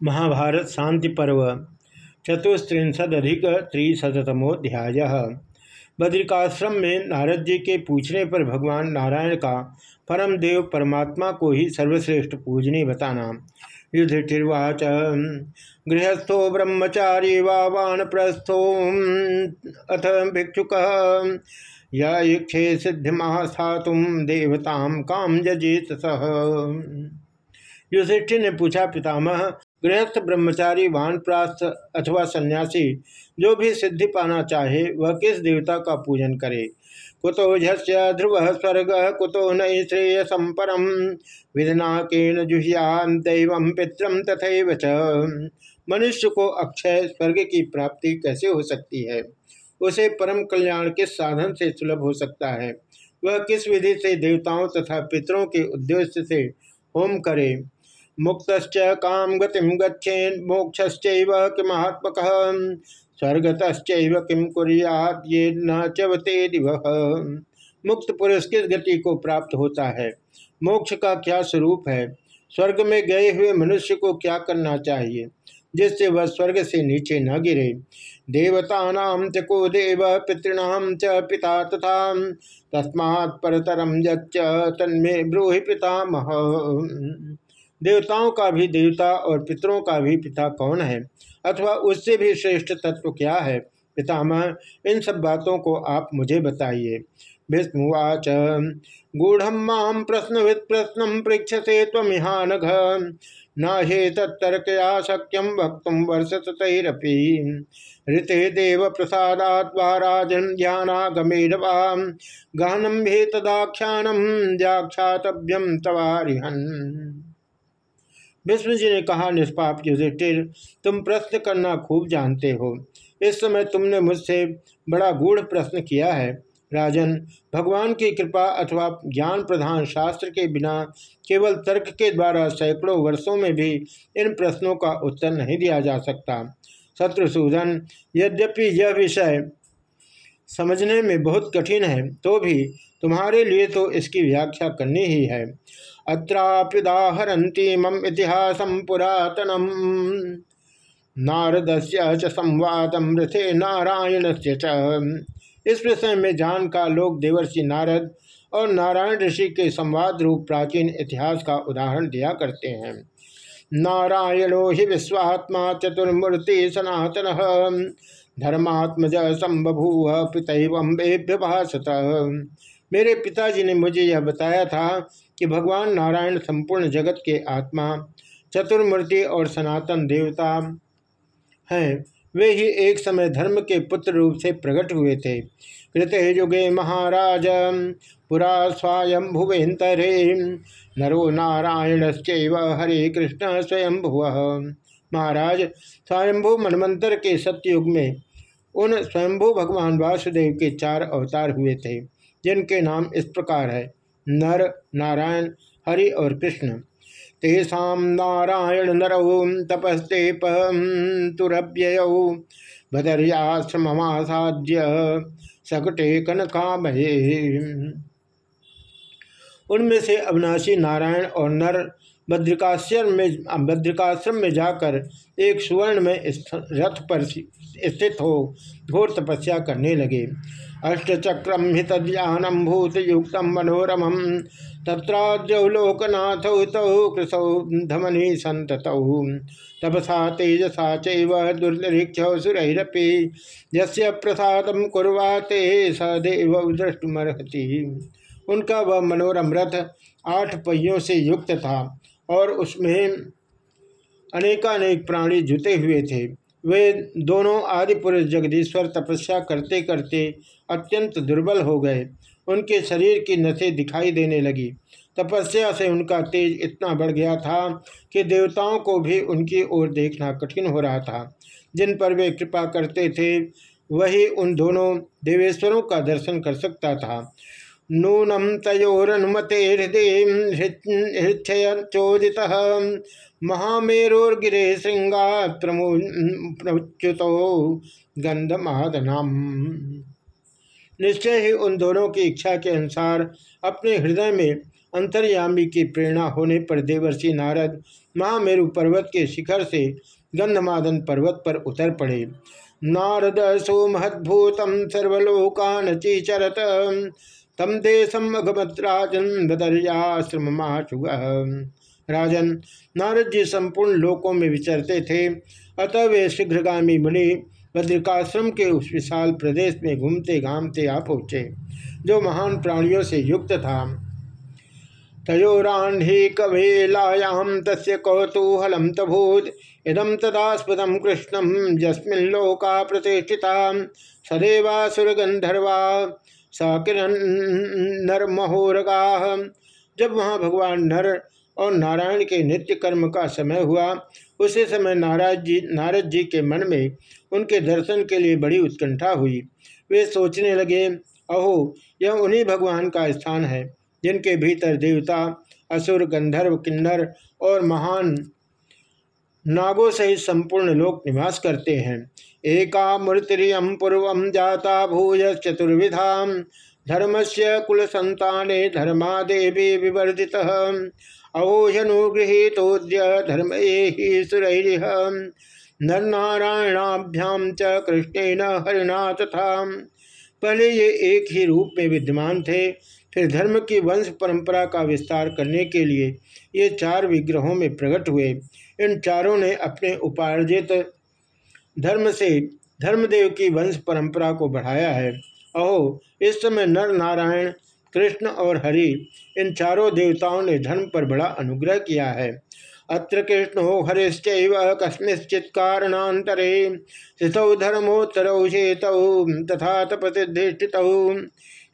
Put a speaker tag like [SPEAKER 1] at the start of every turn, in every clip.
[SPEAKER 1] महाभारत शांति पर्व त्रिशतमोध्याय बद्रिकाश्रम में नारद जी के पूछने पर भगवान नारायण का परम देव परमात्मा को ही सर्वश्रेष्ठ पूजनी बताना। युधिष्ठिर्वाच, गृहस्थो ब्रह्मचारी वान प्रस्थो अथ भिक्षुक यक्षे सिद्धि महास्थातुम देवताम काम जजित सह युधिष्ठिर ने पूछा, पितामह गृहस्थ ब्रह्मचारी, वानप्रास्थ अथवा सन्यासी जो भी सिद्धि पाना चाहे, वह किस देवता का पूजन करे? कुतो झस्य ध्रुव स्वर्ग, कुतो नई श्रेय संपरम। विधना के दैव पितरम च। मनुष्य को अक्षय स्वर्ग की प्राप्ति कैसे हो सकती है? उसे परम कल्याण किस साधन से सुलभ हो सकता है? वह किस विधि से देवताओं तथा पितरों के उद्देश्य से होम करे? मुक्त काम गतिम गच्छेन मोक्षश्च किमात्मक। स्वर्गत किम कुरियात न चवते दिव। मुक्त पुरुष किस गति को प्राप्त होता है? मोक्ष का क्या स्वरूप है? स्वर्ग में गए हुए मनुष्य को क्या करना चाहिए, जिससे वह स्वर्ग से नीचे न गिरे? देवता च को देव पितृणाम च पिता तथा। तस्मात् परतरम जच्च तन्मे ब्रूहि पितामह। देवताओं का भी देवता और पितरों का भी पिता कौन है? अथवा उससे भी श्रेष्ठ तत्व क्या है? पितामह, इन सब बातों को आप मुझे बताइए। भीष्मवाच गूढ़ माम प्रश्न प्रश्न पृक्षसे तमिहान न हे तत्तर्कया शक्यम वक्त वर्षत तैरपी ऋते देव प्रसादात्वाराजन ज्ञानागमेर गहनम भे तदाख्यानम व्याख्यातव्यम तवारिहन। विष्णु जी ने कहा, निष्पाप युधिष्ठिर, तुम प्रश्न करना खूब जानते हो। इस समय तुमने मुझसे बड़ा गूढ़ प्रश्न किया है। राजन, भगवान की कृपा अथवा ज्ञान प्रधान शास्त्र के बिना केवल तर्क के द्वारा सैकड़ों वर्षों में भी इन प्रश्नों का उत्तर नहीं दिया जा सकता। शत्रुसूदन यद्यपि यह विषय समझने में बहुत कठिन है तो भी तुम्हारे लिए तो इसकी व्याख्या करनी ही है। अत्राप्युदाहरती मम इतिहास पुरातनम। नारद से संवादम रथे नारायण से इस विषय में जान का लोग देवर्षि नारद और नारायण ऋषि के संवाद रूप प्राचीन इतिहास का उदाहरण दिया करते हैं। नारायणो हि विश्वात्मा चतुर्मूर्ति सनातन। धर्मात्मज संबभू पितैवम्बेभ्य भाषत मेरे पिताजी ने मुझे यह बताया था कि भगवान नारायण संपूर्ण जगत के आत्मा, चतुर्मूर्ति और सनातन देवता हैं। वे ही एक समय धर्म के पुत्र रूप से प्रकट हुए थे। कृत युगे महाराज, पुरा स्वयं भुवेन्तरे नरो नारायण हरे कृष्ण स्वयं भुव महाराज, स्वयंभु मनमंत्र के सत्ययुग में उन स्वयंभु भगवान वासुदेव के चार अवतार हुए थे, जिनके नाम इस प्रकार है। नर, नारायण, हरि और कृष्ण। तेषा नारायण नरौ तपस्ते तुरभ्यय। भदर्याश्रमसाद्य सकटे कनकामहे। उनमें से अविनाशी नारायण और नर भद्रिकाश्रम में भद्रिकाश्रम में जाकर एक सुवर्ण में रथ पर स्थित हो, घोर तपस्या करने लगे। अष्टचक्रम हि तद्यानम भूतयुक्त मनोरम। तत्राद्रौ लोकनाथ तौ कृसौ धमनी संततौ तपसा तेजसा चुर्दरीक्ष सुरैरपि। यस्य प्रसाद कुर्वाते सदैव दृष्टुमर्हति उनका वह मनोरम रथ आठ पहियों से युक्त था और उसमें अनेकानेक प्राणी जुते हुए थे। वे दोनों आदि पुरुष जगदीश्वर तपस्या करते करते अत्यंत दुर्बल हो गए। उनके शरीर की नसें दिखाई देने लगी। तपस्या से उनका तेज इतना बढ़ गया था कि देवताओं को भी उनकी ओर देखना कठिन हो रहा था। जिन पर वे कृपा करते थे, वही उन दोनों देवेश्वरों का दर्शन कर सकता था। नूनम तयोरनुमते हृदय हृक्षयोदित महामेरोर्गिरे श्रृंगा प्रमुच्युतो गंधमादनम निश्चय ही उन दोनों की इच्छा के अनुसार अपने हृदय में अंतर्यामी की प्रेरणा होने पर देवर्षि नारद महामेरु पर्वत के शिखर से गंधमादन पर्वत पर उतर पड़े। नारद सोमहद्भूतम सर्वलोकान चीचरत तम देशम अगमत राजन बदरियाश्रम राजन नारद जी संपूर्ण लोकों में विचरते थे। अतः वे शीघ्रगामी मुनि बद्रिकाश्रम के उस विशाल प्रदेश में घूमते घामते आ पहुँचे, जो महान प्राणियों से युक्त था। तयोराह्नि कवेलायाम तस् कौतूहलम तभूत इदम तदास्पदम कृष्णम जस्मिल्लोका प्रतिष्ठिता सकिरण नरमहोरगा। जब वहाँ भगवान नर और नारायण के नित्य कर्म का समय हुआ। उसी समय नाराज़ जी, नारद जी के मन में उनके दर्शन के लिए बड़ी उत्कंठा हुई। वे सोचने लगे, अहो, यह उन्हीं भगवान का स्थान है, जिनके भीतर देवता, असुर, गंधर्व, किन्नर और महान नागों सहित संपूर्ण लोक निवास करते हैं। एका मूर्तिरियम पूर्व जाता भूय चतुर्विधा धर्म से कुल संताने धर्मा देवी विवर्धित अहोजनुगृहीतोद्य धर्म ही सुरैरिह नरनारायणाभ्याम च कृष्णेन हरिणा तथा। पहले ये एक ही रूप में विद्यमान थे, फिर धर्म की वंश परंपरा का विस्तार करने के लिए ये चार विग्रहों में प्रकट हुए। इन चारों ने अपने उपार्जित धर्म से धर्मदेव की वंश परंपरा को बढ़ाया है। अहो, इस समय नर नारायण कृष्ण और हरि इन चारों देवताओं ने धर्म पर बड़ा अनुग्रह किया है। अत्र कृष्ण हो हरिश्च कस्मिश्चित कारणांतरे स्थितौ धर्मोत्तरौ शेतौ तथा तपतिष्ठित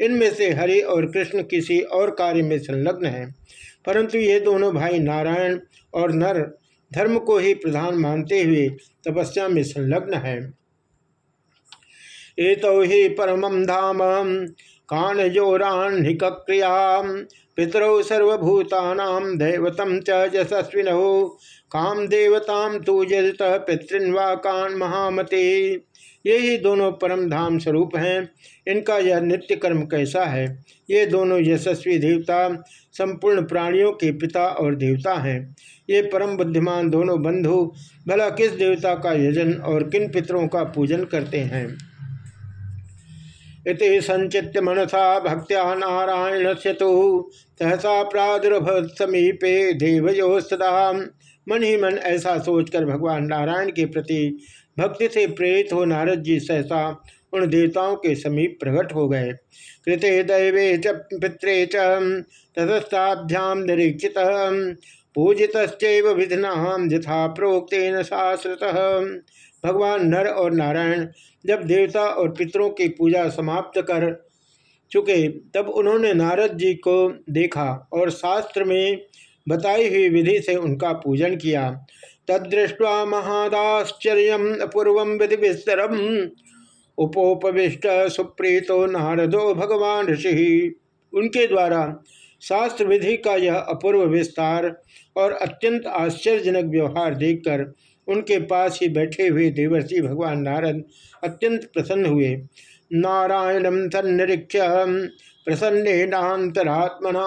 [SPEAKER 1] इनमें से हरि और कृष्ण किसी और कार्य में संलग्न है। परंतु ये दोनों भाई नारायण और नर धर्म को ही प्रधान मानते हुए तपस्या में संलग्न है। एतो ही परम धाम कानजोराह्निक क्रिया पितरौ सर्वभूतानाम दैवतम च यशस्विनो काम देवताम तू जजत पितृन्वा कान महामते। ये ही दोनों परम धाम स्वरूप हैं। इनका यह नित्य कर्म कैसा है? ये दोनों यशस्वी देवता, संपूर्ण प्राणियों के पिता और देवता हैं। ये परम बुद्धिमान दोनों बंधु, भला किस देवता का यजन और किन पितरों का पूजन करते हैं? इति संचित मनसा भक्त्या नारायण से तो। सहसा प्रादुर्भव समीपे सदा मन ही मन ऐसा सोचकर भगवान नारायण के प्रति भक्ति से प्रेरित हो नारद जी सहसा उन देवताओं के समीप प्रकट हो गए। कृते दैवे च पित्रे च निरीक्षित। पूजित विधिना यथा प्रोक्न शास्त्रत भगवान नर और नारायण जब देवता और पितरों की पूजा समाप्त कर चुके, तब उन्होंने नारद जी को देखा और शास्त्र में बताई हुई विधि से उनका पूजन किया। तदृष्टवा महादाश्चर्य अपूर्व विधि विस्तरम। उपोपविष्ट सुप्रीतो नारदो भगवान ऋषि। उनके द्वारा शास्त्र विधि का यह अपूर्व विस्तार और अत्यंत आश्चर्यजनक व्यवहार देखकर उनके पास ही बैठे हुए देवर्षि भगवान नारद अत्यंत प्रसन्न हुए। नारायणम सन्निरीक्ष प्रसन्नात्मना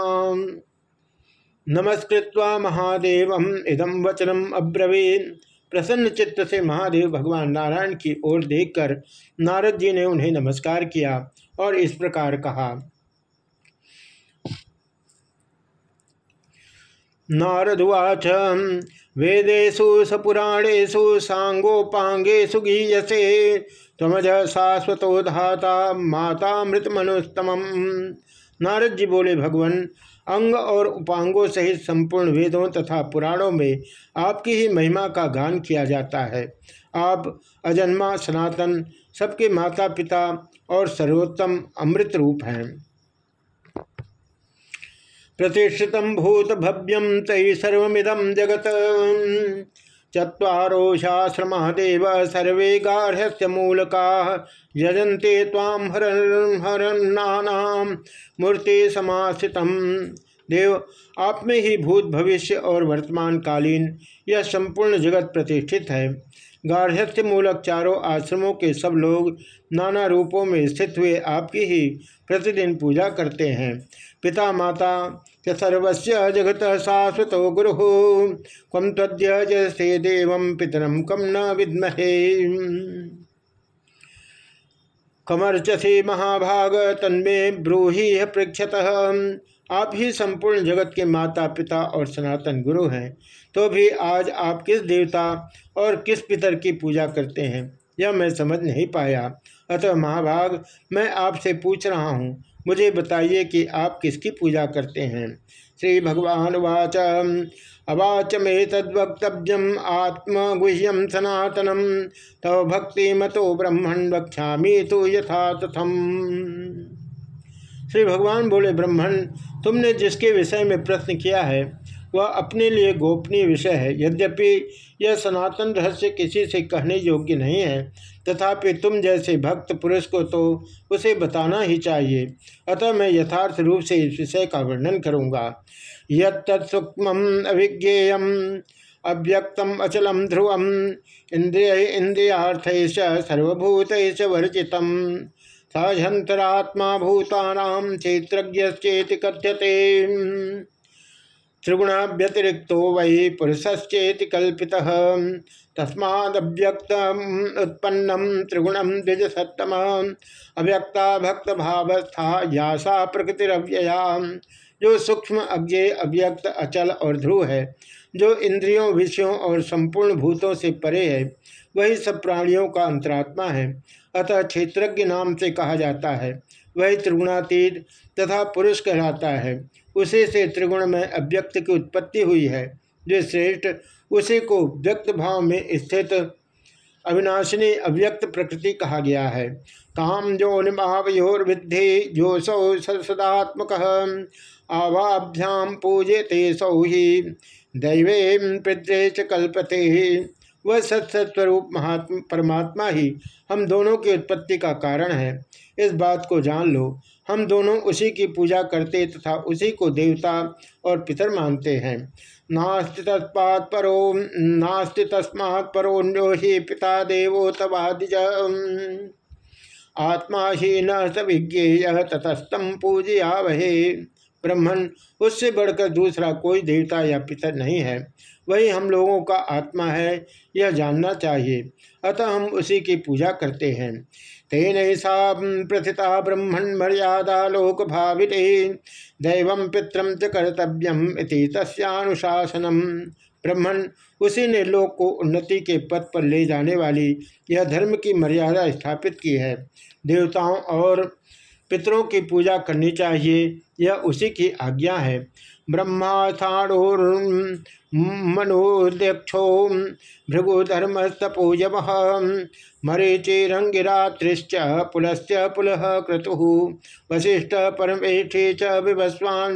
[SPEAKER 1] नमस्कृत्वा महादेव इदम वचनम अब्रवीन प्रसन्न चित्त से महादेव भगवान नारायण की ओर देखकर नारद जी ने उन्हें नमस्कार किया और इस प्रकार कहा। नारदुवाच वेदेशु सपुराणेशु सांगोपांगेशु गीयसे। तमज शाश्वतो धाता माता मृत मनुस्तम नारद जी बोले, भगवान, अंग और उपांगों सहित संपूर्ण वेदों तथा पुराणों में आपकी ही महिमा का गान किया जाता है। आप अजन्मा, सनातन, सबके माता पिता और सर्वोत्तम अमृत रूप हैं। प्रतिष्ठित भूत भव्यम तय सर्विदम जगत। चुरो शास्त्र देव सर्वे गार्हस्य मूलका यजंते ताम हर हरन्ना मूर्ति समास्थित देव, आप में ही भूत भविष्य और वर्तमान कालीन यह संपूर्ण जगत प्रतिष्ठित है। गार्हस्थ्य मूलक चारों आश्रमों के सब लोग नाना रूपों में स्थित हुए आपकी ही प्रतिदिन पूजा करते हैं। पिता माता च सर्वस्य जगत शाश्वत गुरु। कम तद्य देव पितरम कम न विद्महे। कमर्चसी महाभाग तन्मे ब्रूहि पृक्षत आप ही संपूर्ण जगत के माता, पिता और सनातन गुरु हैं तो भी आज आप किस देवता और किस पितर की पूजा करते हैं, यह मैं समझ नहीं पाया। अतः महाभाग, मैं आपसे पूछ रहा हूँ मुझे बताइए कि आप किसकी पूजा करते हैं? श्री भगवान वाच अवाच में तद्वक्तव्यम आत्मगुह्यम सनातनम तव भक्ति मतो ब्रह्मण वक्षा तो यथा तथम श्री भगवान बोले ब्रह्मण तुमने जिसके विषय में प्रश्न किया है वह अपने लिए गोपनीय विषय है। यद्यपि यह सनातन रहस्य किसी से कहने योग्य नहीं है, तथापि तुम जैसे भक्त पुरुष को तो उसे बताना ही चाहिए। अतः मैं यथार्थ रूप से इस विषय का वर्णन करूँगा। यत्सूक्ष्म अभिज्ञेय अव्यक्तम अचलम ध्रुवम इंद्रिय इंद्रियार्थ सर्वभूत वर्जितम सहजंतरात्मा भूतानाम क्षेत्रज्ञेति कथ्यते। त्रिगुणाव्यतिरिक्तो वै पुरुषश्चेति कल्पित। तस्माद्यक्त उत्पन्नम त्रिगुणम द्विज सत्तम अव्यक्ता भक्त भावस्था यासा प्रकृतिरव्यया। जो सूक्ष्म अज्ञे अव्यक्त, अचल और ध्रुव है, जो इंद्रियों, विषयों और संपूर्ण भूतों से परे है, वही सब प्राणियों का अंतरात्मा है। अतः क्षेत्रज्ञ नाम से कहा जाता है, वही त्रिगुणातीत तथा पुरुष कहलाता है। उसी से त्रिगुण में अव्यक्त की उत्पत्ति हुई है, जो श्रेष्ठ उसी को व्यक्त भाव में स्थित अविनाशिनी अव्यक्त प्रकृति कहा गया है। काम जो निमावयोर्विद्धि जो सौ सदात्मक आवाभ्याम पूजे ते सौ ही, दैवे पितृ च कल्पते वह सत्सस्वरूप महात्मा, परमात्मा ही हम दोनों की उत्पत्ति का कारण है। इस बात को जान लो। हम दोनों उसी की पूजा करते तथा उसी को देवता और पितर मानते हैं। नास्ति तस्मात् परो, नास्ति तस्मात् परोन्यो ही पिता देवो तवादिज। आत्मा ही न सविज्ञेय ततस्तम पूजया वहे ब्रह्मण उससे बढ़कर दूसरा कोई देवता या पितर नहीं है। वही हम लोगों का आत्मा है, यह जानना चाहिए। अतः हम उसी की पूजा करते हैं। तेन सा प्रथिता ब्रह्मण मर्यादा लोक भाविने दैव पितरम च कर्तव्यम तस्नुशासनम ब्रह्मण उसी ने लोक को उन्नति के पथ पर ले जाने वाली यह धर्म की मर्यादा स्थापित की है। देवताओं और पितरों की पूजा करनी चाहिए। यह उसी की आज्ञा है। ब्रह्माथाणोर्मनोध्यक्षो भृगुधर्मस्तपोजम मरीचिरंगिरात्रिश्च पुलश्च पुलः क्रतु वशिष्ठ परमेष्ठे च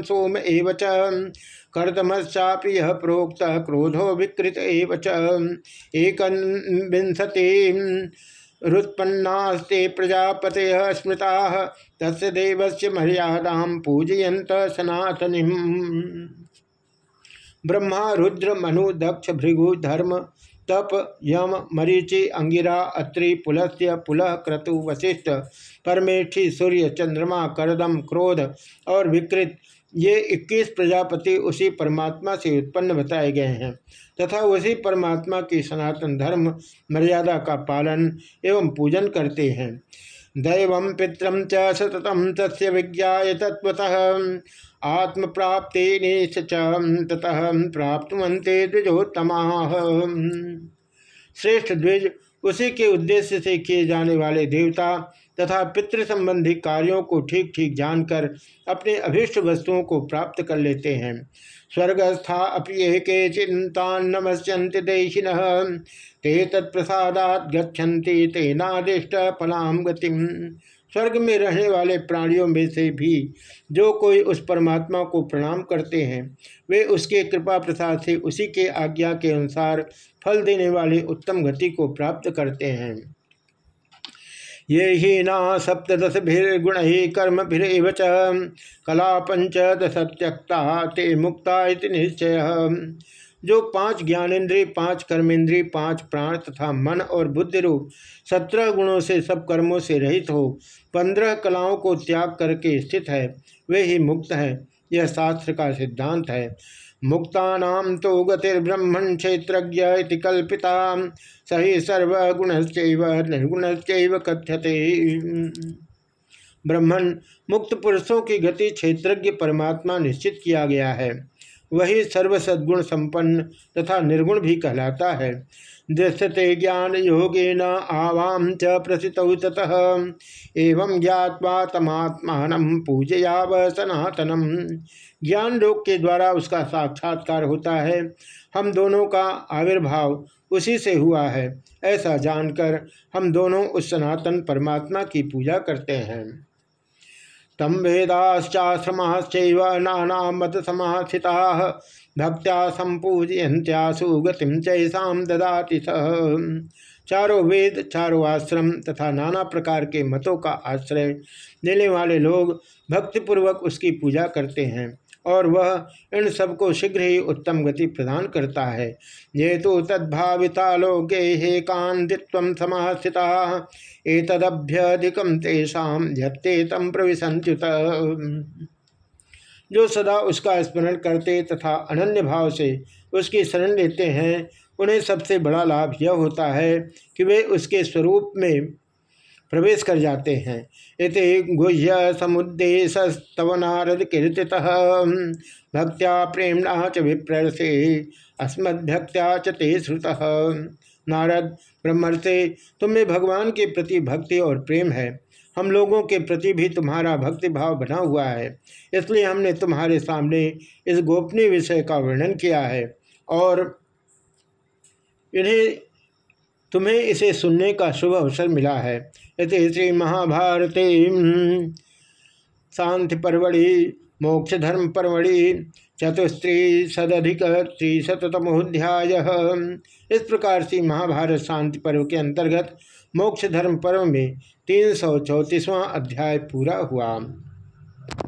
[SPEAKER 1] सोम एव च। कर्दमश्चापि प्रोक्त क्रोधो विकृत एव च। एकविंशति रुत्पन्नास्ते प्रजापत स्मृता तस्य देवस्य मर्यादा पूजयंत सनातनी ब्रह्मा, रुद्र, मनु, दक्ष, भृगु, धर्म, तप, यम, मरीचि, अंगिरा, अत्रि, पुलस्य पुलह क्रतु वशिष्ठ परमेठी सूर्य, चंद्रमा, करदम, क्रोध और विकृत, ये 21 प्रजापति उसी परमात्मा से उत्पन्न बताए गए हैं। तथा उसी परमात्मा की सनातन धर्म, मर्यादा का पालन एवं पूजन करते हैं। दैव पितरम च सततम तस्य विज्ञा तत्वतः आत्म प्राप्ति ततः प्राप्त द्विजोत्तमा। श्रेष्ठ द्विज, उसी के उद्देश्य से किए जाने वाले देवता तथा पितृ संबंधी कार्यों को ठीक ठीक जानकर अपने अभीष्ट वस्तुओं को प्राप्त कर लेते हैं। स्वर्गस्था अपि के चिंता नमस्यंत देशिन, ते तत्प्रसादात गच्छन्ति तेनादिष्ट फलाम गतिम। स्वर्ग में रहने वाले प्राणियों में से भी जो कोई उस परमात्मा को प्रणाम करते हैं, वे उसके कृपा प्रसाद से उसी के आज्ञा के अनुसार फल देने वाली उत्तम गति को प्राप्त करते हैं। ये ही ना सप्तश भीर्गुण ही कर्म भीरव च। कला पंच दश त्यक्ता ते मुक्ता निश्चय। जो पाँच ज्ञानेन्द्रिय, पाँच कर्मेंद्रिय पाँच प्राण तथा मन और बुद्धि रूप सत्रह गुणों से सब कर्मों से रहित हो, पंद्रह कलाओं को त्याग करके स्थित है, वे ही मुक्त हैं। यह शास्त्र का सिद्धांत है। मुक्ता तो गतिर्ब्रह्मण क्षेत्र कल्पिता। सही सर्वगुण निर्गुण कथ्यते। ब्रह्मण मुक्त पुरुषों की गति क्षेत्रज्ञ परमात्मा निश्चित किया गया है। वही सर्व सद्गुण संपन्न तथा निर्गुण भी कहलाता है। दृश्यते ज्ञान योगेन आवाम च प्रसित ततः। एवं ज्ञावा तमात्मान पूजया व सनातनम ज्ञान योग के द्वारा उसका साक्षात्कार होता है। हम दोनों का आविर्भाव उसी से हुआ है। ऐसा जानकर हम दोनों उस सनातन परमात्मा की पूजा करते हैं। तम वेदाश्चाश्रमाश्च नाना मत समास्थिता भक्त्या संपूजयंत्यासु गतिम चैसा ददाति चारों वेद, चारों आश्रम तथा नाना प्रकार के मतों का आश्रय लेने वाले लोग भक्तिपूर्वक उसकी पूजा करते हैं और वह इन सबको शीघ्र ही उत्तम गति प्रदान करता है। ये तो तद्भाविता लोके हे कांतित्व समास्थिता। एतदभ्यधिकम तेषाम झत्ते तम प्रविशंत्युत जो सदा उसका स्मरण करते तथा अनन्य भाव से उसकी शरण लेते हैं, उन्हें सबसे बड़ा लाभ यह होता है कि वे उसके स्वरूप में प्रवेश कर जाते हैं। इति गुह्य समुद्देशस्तव नारद कीर्ति भक्त्या प्रेमणा च विप्र से अस्मद्भक्त्या च ते श्रुत। नारद ब्रह्म से तुम्हें भगवान के प्रति भक्ति और प्रेम है। हम लोगों के प्रति भी तुम्हारा भक्ति भाव बना हुआ है। इसलिए हमने तुम्हारे सामने इस गोपनीय विषय का वर्णन किया है और इन्हें, तुम्हें इसे सुनने का शुभ अवसर मिला है। इति श्री महाभारती शांति परवड़ी, मोक्ष धर्म परवड़ी, चतुस्त्री सदधिक त्रिशतमोध्याय इस प्रकार से महाभारत शांति पर्व के अंतर्गत मोक्ष धर्म पर्व में तीन सौ अध्याय पूरा हुआ।